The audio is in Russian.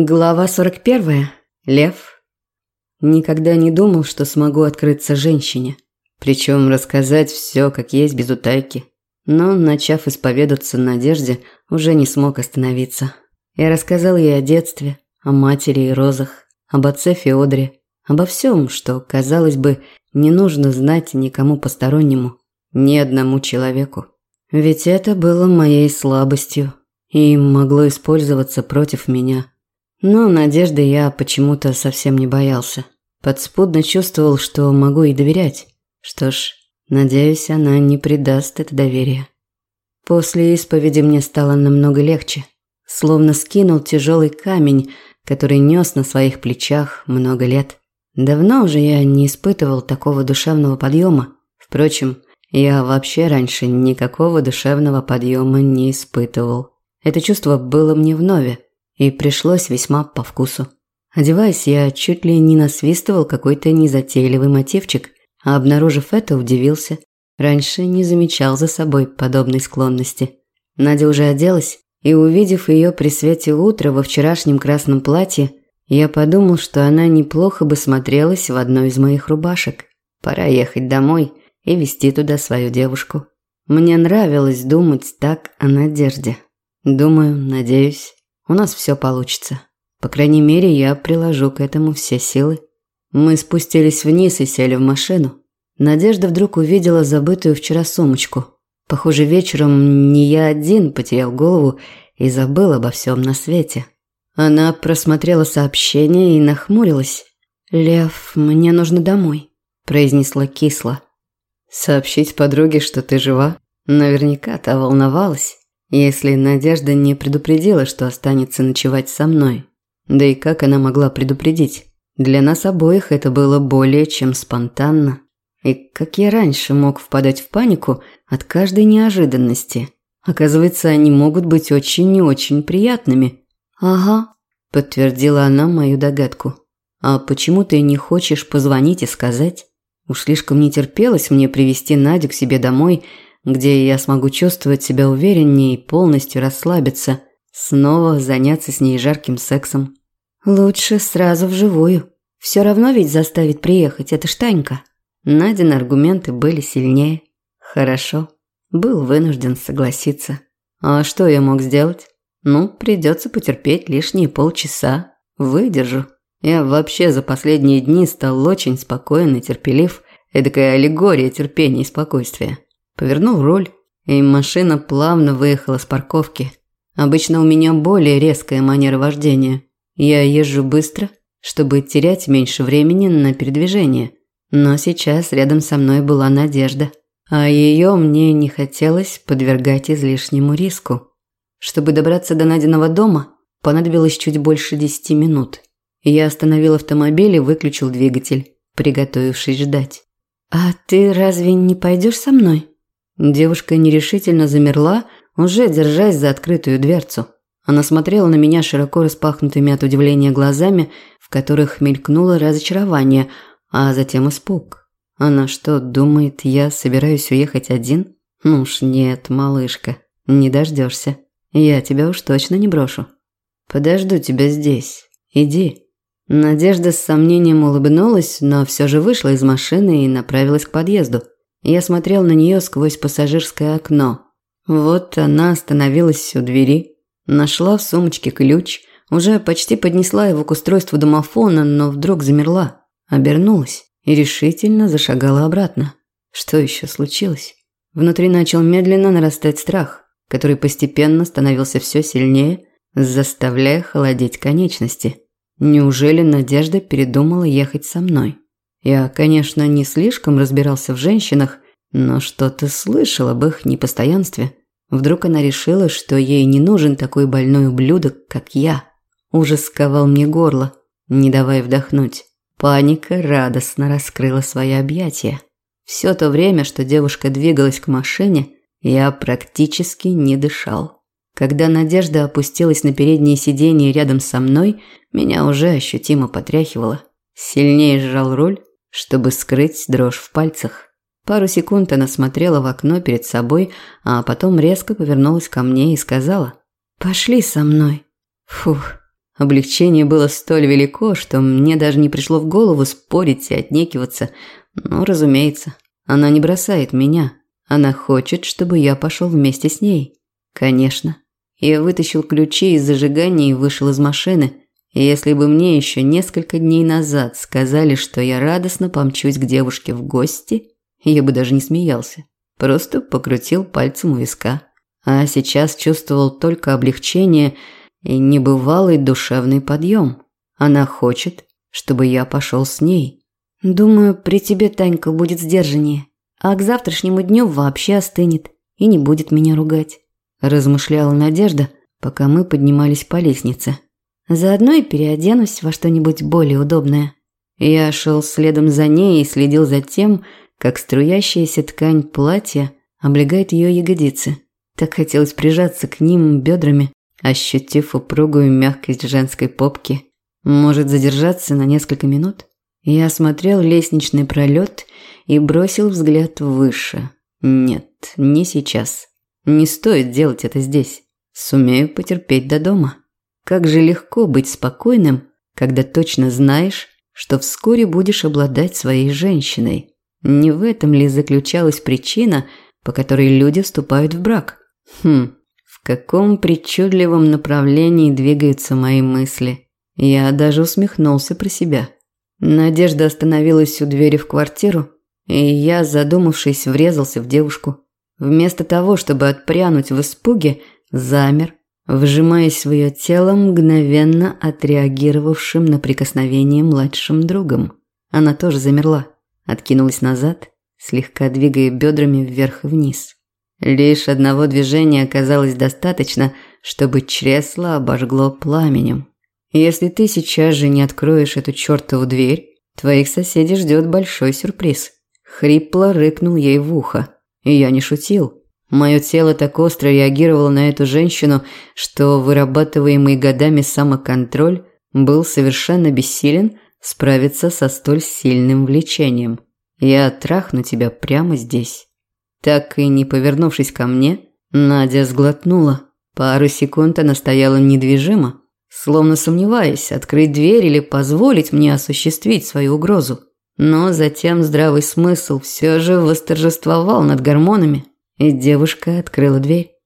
Глава 41. Лев. Никогда не думал, что смогу открыться женщине. Причем рассказать все, как есть, без утайки. Но, начав исповедаться Надежде, уже не смог остановиться. Я рассказал ей о детстве, о матери и розах, об отце Феодоре, обо всем, что, казалось бы, не нужно знать никому постороннему, ни одному человеку. Ведь это было моей слабостью и могло использоваться против меня – но надежды я почему-то совсем не боялся. Подспудно чувствовал, что могу ей доверять. Что ж, надеюсь, она не предаст это доверие. После исповеди мне стало намного легче. Словно скинул тяжелый камень, который нес на своих плечах много лет. Давно уже я не испытывал такого душевного подъема. Впрочем, я вообще раньше никакого душевного подъема не испытывал. Это чувство было мне вновь и пришлось весьма по вкусу. Одеваясь, я чуть ли не насвистывал какой-то незатейливый мотивчик, а обнаружив это, удивился. Раньше не замечал за собой подобной склонности. Надя уже оделась, и увидев ее при свете утра во вчерашнем красном платье, я подумал, что она неплохо бы смотрелась в одной из моих рубашек. Пора ехать домой и вести туда свою девушку. Мне нравилось думать так о Надежде. Думаю, надеюсь, у нас все получится. По крайней мере, я приложу к этому все силы. Мы спустились вниз и сели в машину. Надежда вдруг увидела забытую вчера сумочку. Похоже, вечером не я один потерял голову и забыл обо всем на свете. Она просмотрела сообщение и нахмурилась. «Лев, мне нужно домой», – произнесла кисло. «Сообщить подруге, что ты жива? Наверняка та волновалась если Надежда не предупредила, что останется ночевать со мной. Да и как она могла предупредить? Для нас обоих это было более чем спонтанно. И как я раньше мог впадать в панику от каждой неожиданности. Оказывается, они могут быть очень и очень приятными. «Ага», – подтвердила она мою догадку. «А почему ты не хочешь позвонить и сказать? Уж слишком не терпелось мне привести Надю к себе домой – где я смогу чувствовать себя увереннее и полностью расслабиться, снова заняться с ней жарким сексом. Лучше сразу вживую. Все равно ведь заставить приехать, это штанька. Надин аргументы были сильнее. Хорошо. Был вынужден согласиться. А что я мог сделать? Ну, придется потерпеть лишние полчаса. Выдержу. Я вообще за последние дни стал очень спокоен и терпелив. Эдакая аллегория терпения и спокойствия. Повернул руль, и машина плавно выехала с парковки. Обычно у меня более резкая манера вождения. Я езжу быстро, чтобы терять меньше времени на передвижение. Но сейчас рядом со мной была Надежда, а ее мне не хотелось подвергать излишнему риску. Чтобы добраться до Надиного дома, понадобилось чуть больше десяти минут. Я остановил автомобиль и выключил двигатель, приготовившись ждать. «А ты разве не пойдешь со мной?» Девушка нерешительно замерла, уже держась за открытую дверцу. Она смотрела на меня широко распахнутыми от удивления глазами, в которых мелькнуло разочарование, а затем испуг. Она что, думает, я собираюсь уехать один? Ну уж нет, малышка, не дождешься. Я тебя уж точно не брошу. Подожду тебя здесь. Иди. Надежда с сомнением улыбнулась, но все же вышла из машины и направилась к подъезду. Я смотрел на нее сквозь пассажирское окно. Вот она остановилась у двери, нашла в сумочке ключ, уже почти поднесла его к устройству домофона, но вдруг замерла, обернулась и решительно зашагала обратно. Что еще случилось? Внутри начал медленно нарастать страх, который постепенно становился все сильнее, заставляя холодеть конечности. Неужели Надежда передумала ехать со мной? Я, конечно, не слишком разбирался в женщинах, но что-то слышал об их непостоянстве. Вдруг она решила, что ей не нужен такой больной ублюдок, как я. Ужас сковал мне горло, не давая вдохнуть. Паника радостно раскрыла свои объятия. Все то время, что девушка двигалась к машине, я практически не дышал. Когда Надежда опустилась на переднее сиденье рядом со мной, меня уже ощутимо потряхивало. Сильнее сжал руль, чтобы скрыть дрожь в пальцах. Пару секунд она смотрела в окно перед собой, а потом резко повернулась ко мне и сказала: "Пошли со мной". Фух. Облегчение было столь велико, что мне даже не пришло в голову спорить и отнекиваться. Но, разумеется, она не бросает меня. Она хочет, чтобы я пошел вместе с ней. Конечно. Я вытащил ключи из зажигания и вышел из машины. Если бы мне еще несколько дней назад сказали, что я радостно помчусь к девушке в гости, я бы даже не смеялся. Просто покрутил пальцем у виска. А сейчас чувствовал только облегчение и небывалый душевный подъем. Она хочет, чтобы я пошел с ней. Думаю, при тебе Танька будет сдержаннее, а к завтрашнему дню вообще остынет и не будет меня ругать. Размышляла Надежда, пока мы поднимались по лестнице. Заодно и переоденусь во что-нибудь более удобное. Я шел следом за ней и следил за тем, как струящаяся ткань платья облегает ее ягодицы. Так хотелось прижаться к ним бедрами, ощутив упругую мягкость женской попки. Может задержаться на несколько минут? Я осмотрел лестничный пролет и бросил взгляд выше. Нет, не сейчас. Не стоит делать это здесь. Сумею потерпеть до дома. Как же легко быть спокойным, когда точно знаешь, что вскоре будешь обладать своей женщиной. Не в этом ли заключалась причина, по которой люди вступают в брак? Хм, в каком причудливом направлении двигаются мои мысли. Я даже усмехнулся про себя. Надежда остановилась у двери в квартиру, и я, задумавшись, врезался в девушку. Вместо того, чтобы отпрянуть в испуге, замер, вжимаясь в ее тело мгновенно отреагировавшим на прикосновение младшим другом. Она тоже замерла, откинулась назад, слегка двигая бедрами вверх и вниз. Лишь одного движения оказалось достаточно, чтобы чресло обожгло пламенем. Если ты сейчас же не откроешь эту чертову дверь, твоих соседей ждет большой сюрприз. Хрипло рыкнул ей в ухо. И я не шутил. Мое тело так остро реагировало на эту женщину, что вырабатываемый годами самоконтроль был совершенно бессилен справиться со столь сильным влечением. Я трахну тебя прямо здесь. Так и не повернувшись ко мне, Надя сглотнула. Пару секунд она стояла недвижимо, словно сомневаясь, открыть дверь или позволить мне осуществить свою угрозу. Но затем здравый смысл все же восторжествовал над гормонами, и девушка открыла дверь.